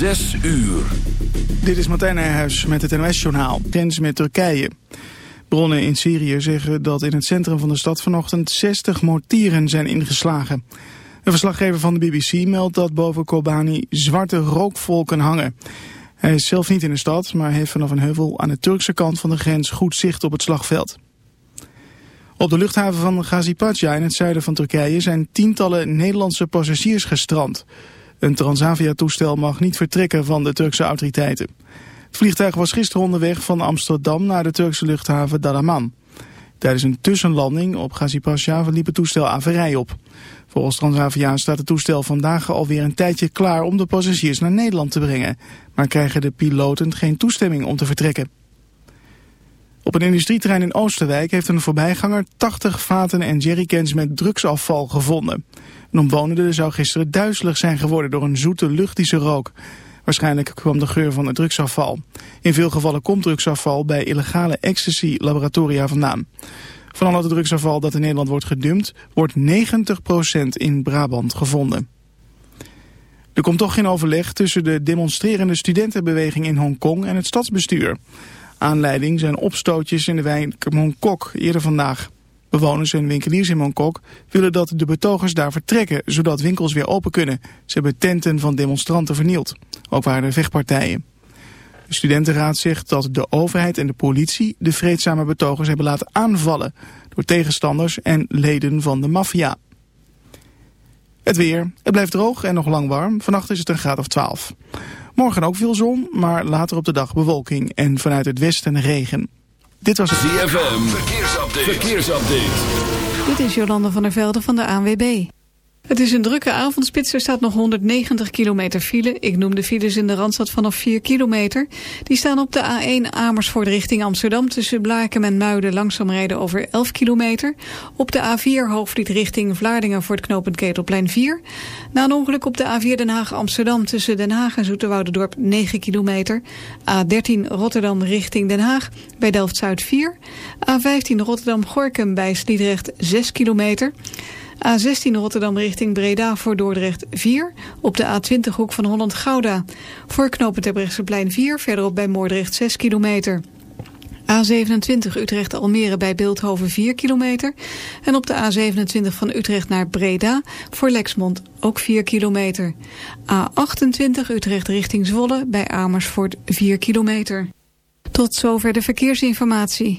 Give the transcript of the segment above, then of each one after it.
Zes uur. Dit is Martijn Nijhuis met het NOS-journaal. Grens met Turkije. Bronnen in Syrië zeggen dat in het centrum van de stad vanochtend 60 mortieren zijn ingeslagen. Een verslaggever van de BBC meldt dat boven Kobani zwarte rookvolken hangen. Hij is zelf niet in de stad, maar heeft vanaf een heuvel aan de Turkse kant van de grens goed zicht op het slagveld. Op de luchthaven van Gazipacha in het zuiden van Turkije zijn tientallen Nederlandse passagiers gestrand. Een Transavia-toestel mag niet vertrekken van de Turkse autoriteiten. Het vliegtuig was gisteren onderweg van Amsterdam naar de Turkse luchthaven Dalaman. Tijdens een tussenlanding op Gazipasja verliep het toestel averij op. Volgens Transavia staat het toestel vandaag alweer een tijdje klaar om de passagiers naar Nederland te brengen. Maar krijgen de piloten geen toestemming om te vertrekken. Op een industrieterrein in Oosterwijk heeft een voorbijganger 80 vaten en jerrycans met drugsafval gevonden. Een omwonende zou gisteren duizelig zijn geworden door een zoete luchtische rook. Waarschijnlijk kwam de geur van het drugsafval. In veel gevallen komt drugsafval bij illegale ecstasy-laboratoria vandaan. Van al het drugsafval dat in Nederland wordt gedumpt, wordt 90% in Brabant gevonden. Er komt toch geen overleg tussen de demonstrerende studentenbeweging in Hongkong en het stadsbestuur. Aanleiding zijn opstootjes in de wijk Mongkok eerder vandaag. Bewoners en winkeliers in Mongkok willen dat de betogers daar vertrekken, zodat winkels weer open kunnen. Ze hebben tenten van demonstranten vernield. Ook waren er vechtpartijen. De studentenraad zegt dat de overheid en de politie de vreedzame betogers hebben laten aanvallen door tegenstanders en leden van de maffia. Het weer. Het blijft droog en nog lang warm. Vannacht is het een graad of 12. Morgen ook veel zon, maar later op de dag bewolking en vanuit het westen regen. Dit was ZFM. Verkeersupdate. Verkeersupdate. Dit is Jolande van der Velde van de ANWB. Het is een drukke avondspits. Er staat nog 190 kilometer file. Ik noem de files in de Randstad vanaf 4 kilometer. Die staan op de A1 Amersfoort richting Amsterdam... tussen Blaken en Muiden langzaam rijden over 11 kilometer. Op de A4 Hoofdvliet richting Vlaardingen voor het knooppunt Ketelplein 4. Na een ongeluk op de A4 Den Haag-Amsterdam... tussen Den Haag en Zoeterwoudendorp 9 kilometer. A13 Rotterdam richting Den Haag bij Delft-Zuid 4. A15 Rotterdam-Gorkum bij Sliedrecht 6 kilometer... A16 Rotterdam richting Breda voor Dordrecht 4. Op de A20 hoek van Holland-Gouda. Voor knopen Terbrechtseplein 4. Verderop bij Moordrecht 6 kilometer. A27 Utrecht-Almere bij Beeldhoven 4 kilometer. En op de A27 van Utrecht naar Breda voor Lexmond ook 4 kilometer. A28 Utrecht richting Zwolle bij Amersfoort 4 kilometer. Tot zover de verkeersinformatie.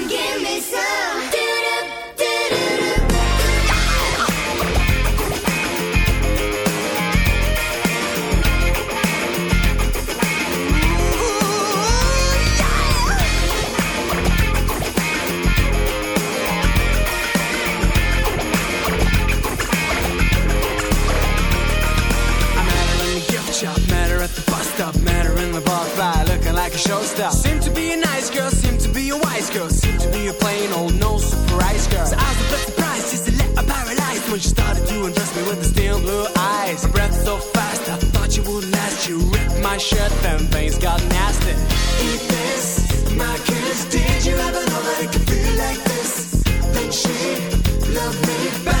A showstopper. Seem to be a nice girl, seem to be a wise girl, seem to be a plain old no surprise girl. So I was a bit surprised just to let her paralyzed when she started to undress me with the steel blue eyes. Breath so fast, I thought you would last. You ripped my shirt, then things got nasty. Eat this, my kiss. Did you ever know that it could feel like this? Then she loved me. Bang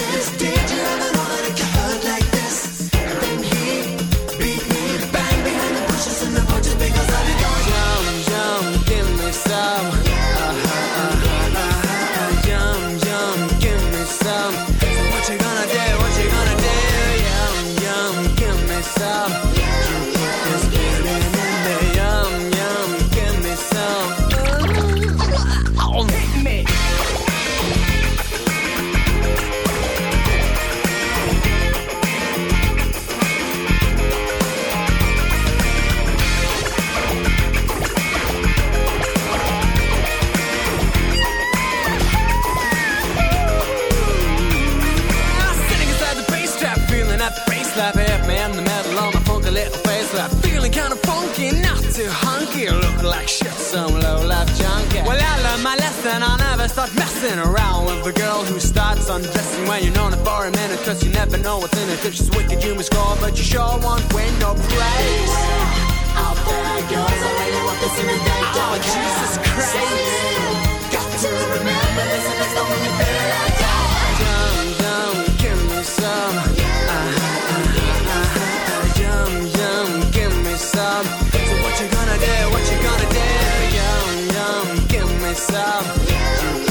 love. I learned. I'll never start messing around with a girl who starts undressing when you're known for a minute. Cause you never know what's in it. If she's wicked, you must score, but you sure won't win no praise. Out there goes, I really want this in the day. Oh, Jesus Christ. Got to remember this if it's the only feel like Yum, yum, give me some. Uh-huh, uh-huh, myself. Um, you.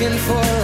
looking for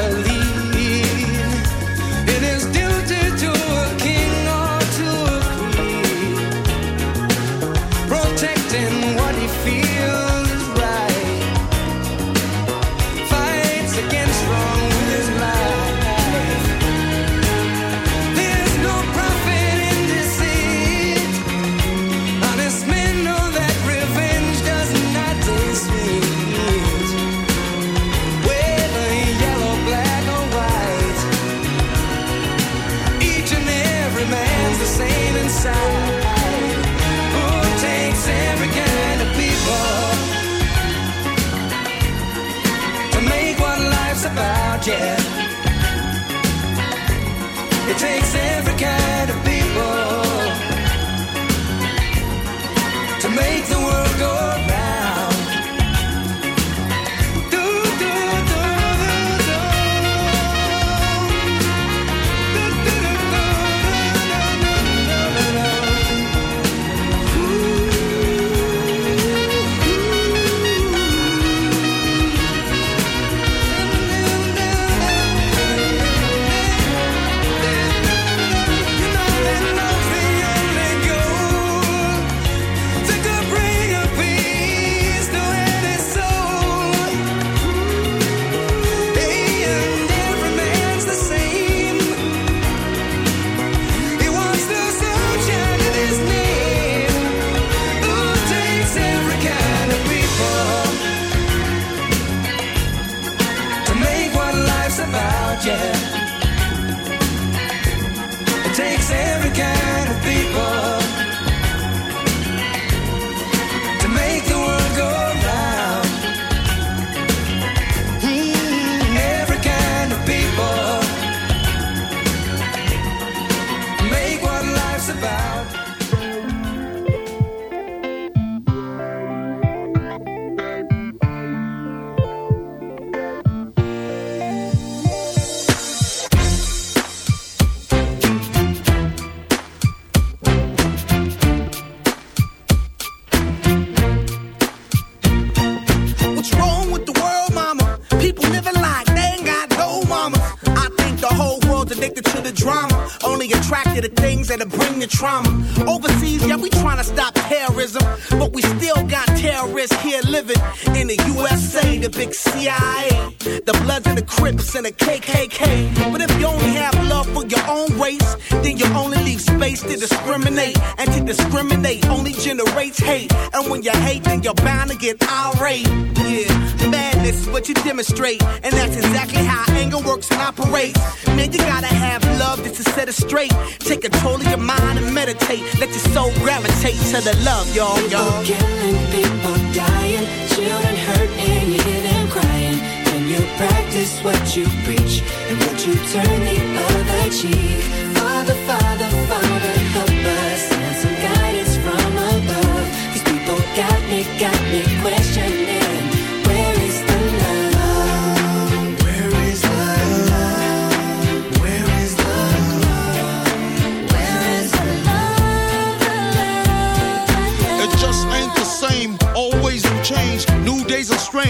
straight. Take control of your mind and meditate. Let your soul gravitate to the love, y'all, y'all. People killing, people dying, children hurt and you hear them crying. Can you practice what you preach and would you turn the other cheek?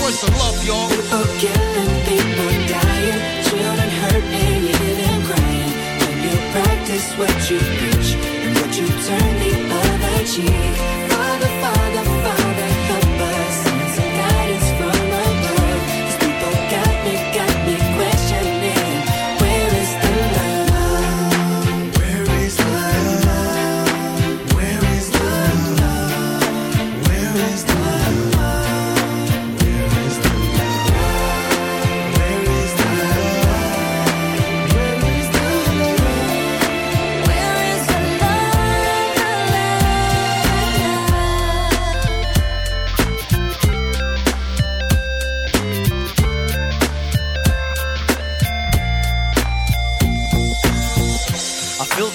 Where's the love, y'all? People killing, people dying, children hurt and you hear them crying. When you practice what you preach and what you turn the other cheek. Father, Father,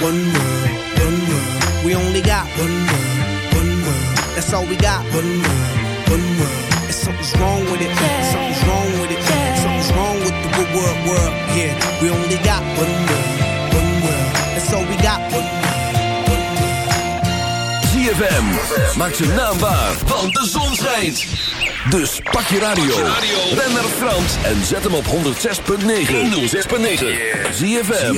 One world, one world. We only got one world, one world. That's all we got. One world, one world. And something's wrong with it. Something's wrong with it. Something's wrong with the good world, world. Yeah, we only got one world, one world. That's all we got. One world. ZFM. Maak zijn naam waar, want de zon schijnt. Dus pak je radio. Ben naar Frans en zet hem op 106.9. 106.9. ZFM.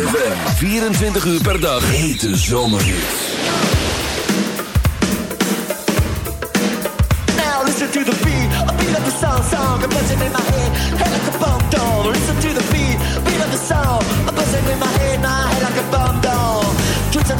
24 uur per dag. Hete zomerhits. Now listen to the beat, a beat of the song, song, a buzzing in my head, head like a bomb doll. Listen to the beat, beat of the song, a buzzing in my head, my head like a bomb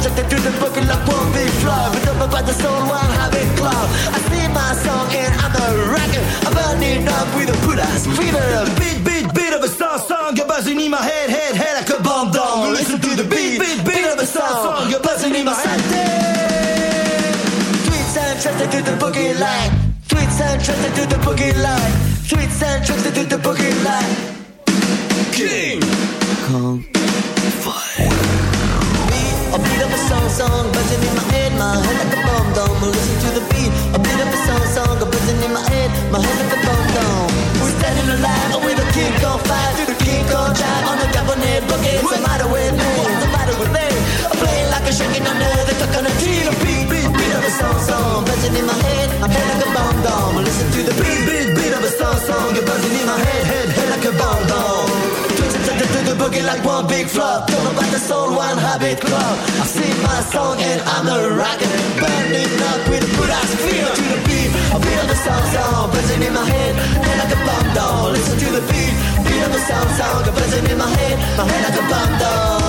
subjected to the book like one big flow, but up by the soul, one habit club. I sing my song and I'm a rocker, I'm burning up with a put ass fever. Beat, beat, beat of a song, song, you're buzzing in my head, head, head like a bomb doll. Listen to the beat, beat, beat of a song, song, you're buzzing in my head. Tweets and trusted to the boogie line. Tweets and trusted to the boogie line. Tweets and trusted to the boogie line. King Kong A beat of a song, song, buzzing in my head, my head like a bomb dome. Listen to the beat. A beat of a song, song, a buzzing in my head, my head like a bomb dome. We're standing alive with a king on fire, to the king on drive on the cabinet boogie. What's the matter with me? What's the matter with me? I'm playing like a shaking under the coconut tree. The beat, beat, beat of a song, song, buzzing in my head, my head like a bomb dome. Listen to the beat, beat, beat of a song, song, buzzing in my head, head, the, the boogie like one big flop. Don't know about the soul, one habit club. I sing my song and I'm a rocker, burning up with ass feel to the beat. I feel the song, song, buzzing in my head, head like a bomb down. Listen to the beat, of a song, song, buzzing in my head, my head like a bomb dome.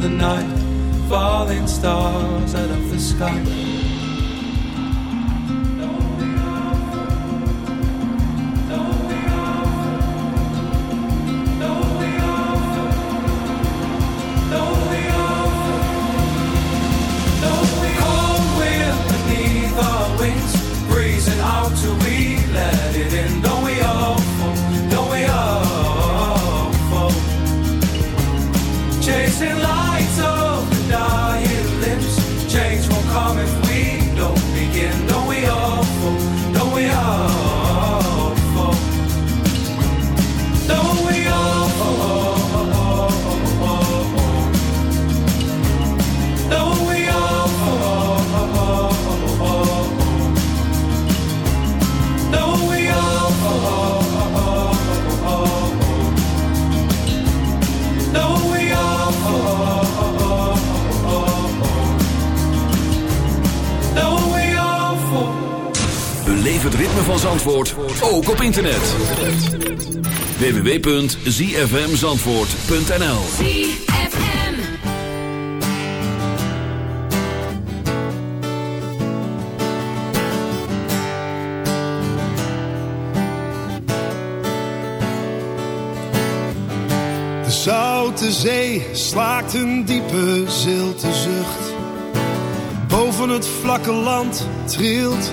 The night, falling stars out of the sky. Van Zandvoort, ook op internet. www.zfmzandvoort.nl ZFM. De zoute zee slaakt een diepe zilte zucht. Boven het vlakke land trilt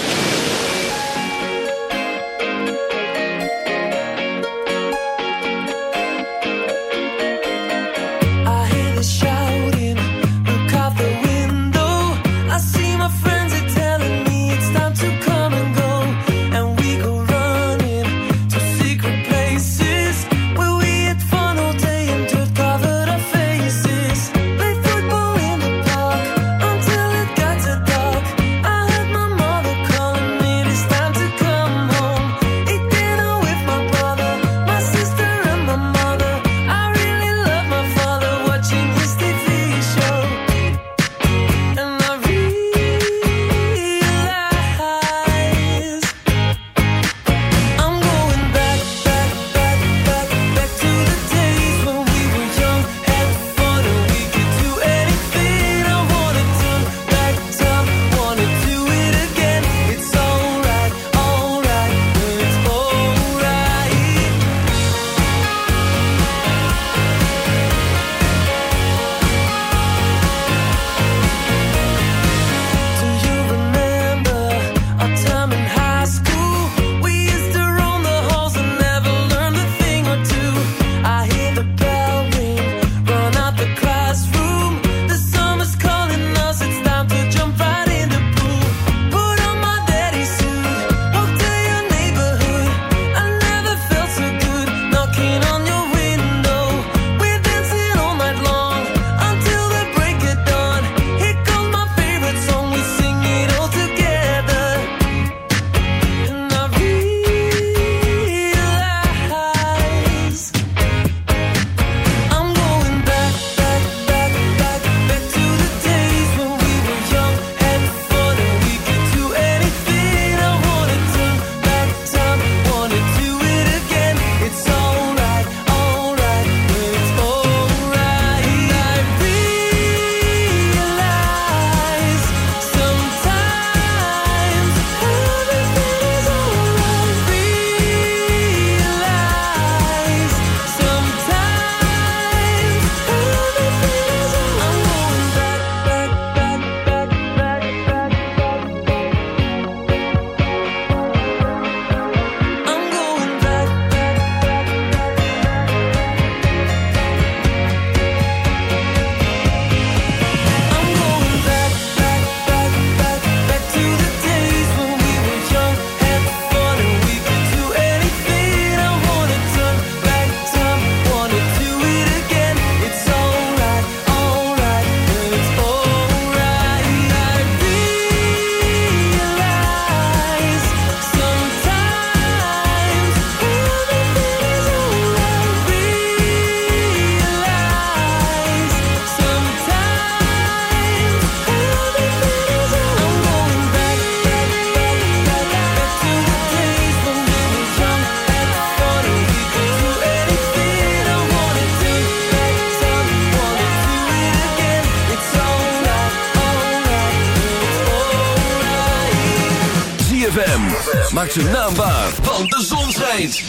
ZFM. Maak ze naambaar, want de zon schijnt.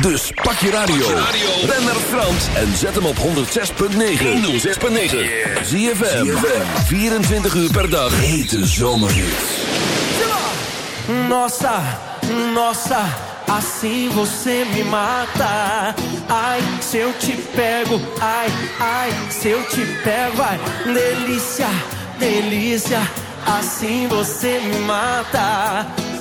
Dus pak je radio. Ben naar Frans en zet hem op 106.9. 106.9. ZFM. 24 uur per dag. Hete zomerhits. Nossa, nossa, assim você me mata. Ai, se eu te pego, ai, ai, se eu te pego, ai, delícia, delícia, assim você me mata.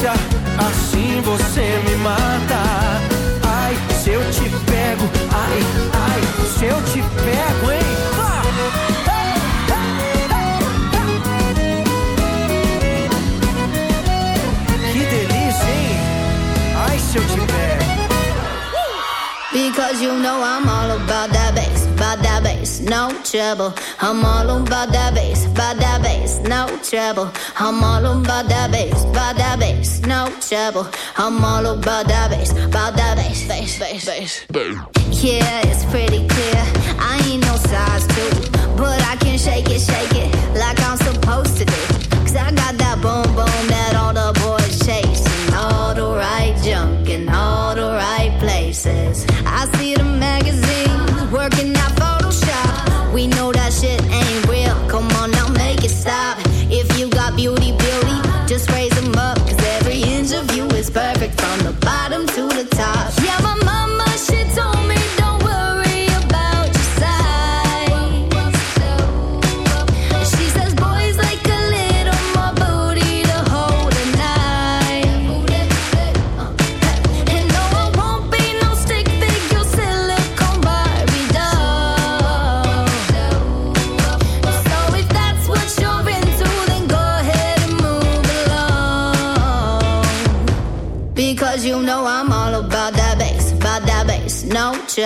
Assim você me mata. Ai, se eu te pego, ai, ai, se eu te pego, hein? Que delícia, hein? Ai, se eu te pego. Because you know I'm all about that bass, no trouble. I'm all about that bass, about that bass, no trouble. I'm all about that bass, about that bass, no trouble. I'm all about that bass, about that bass, bass, bass, bass. Yeah, it's pretty clear. I ain't no size two, but I can shake it, shake it like I'm supposed to do.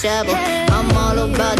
trouble. I'm all about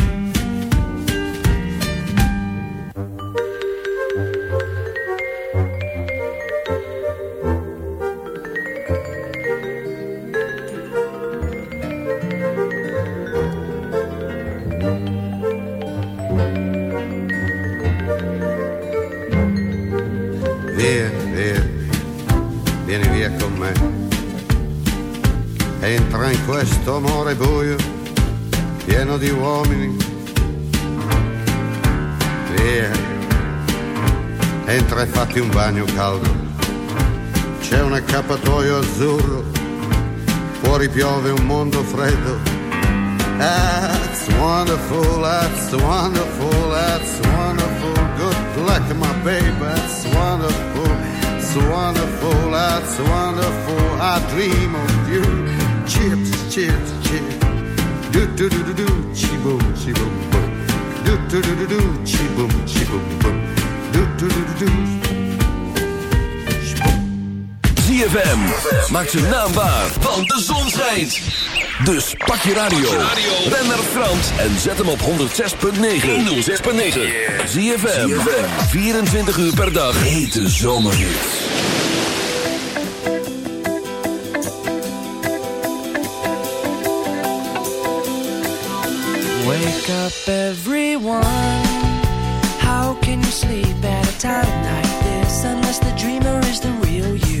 fuori piove un mondo freddo. That's wonderful, that's wonderful, that's wonderful. Good luck, my baby, that's wonderful. It's wonderful, that's wonderful. I dream of you. Chips, chips, chips. Do do do do do, chi boom, chi boom. Do do do do do, chi boom, chi boom boom. Do do do do do. ZFM maakt zijn naam waar, want de zon schijnt. Dus pak je radio, ren naar Frans en zet hem op 106.9. 106.9. ZFM, 24 uur per dag. Hete zomerhits. Wake up everyone How can you sleep at a time like this Unless the dreamer is the real you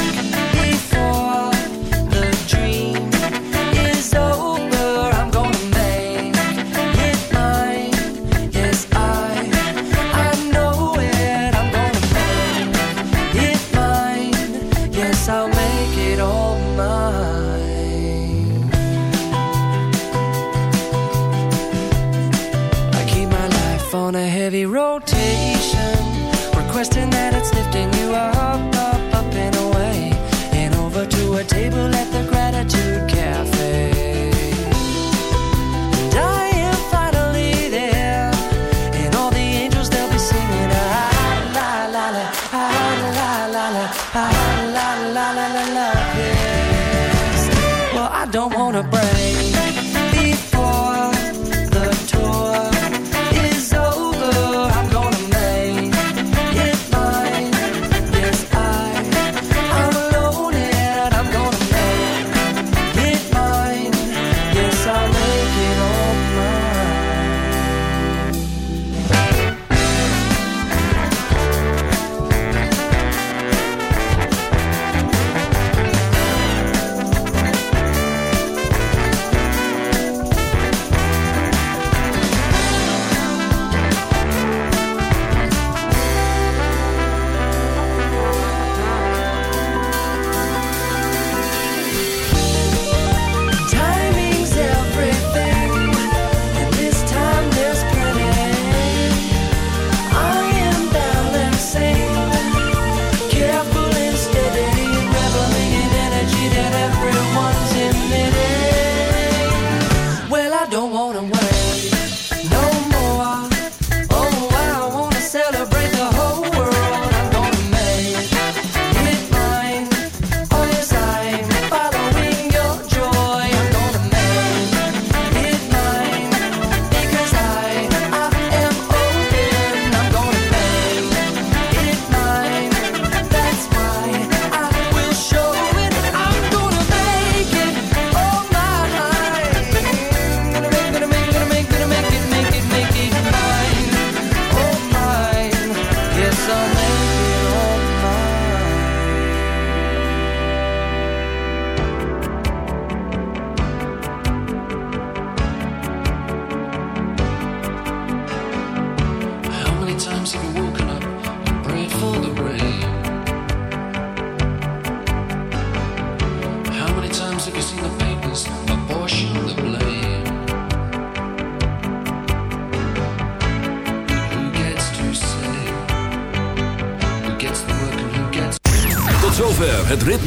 requesting that it's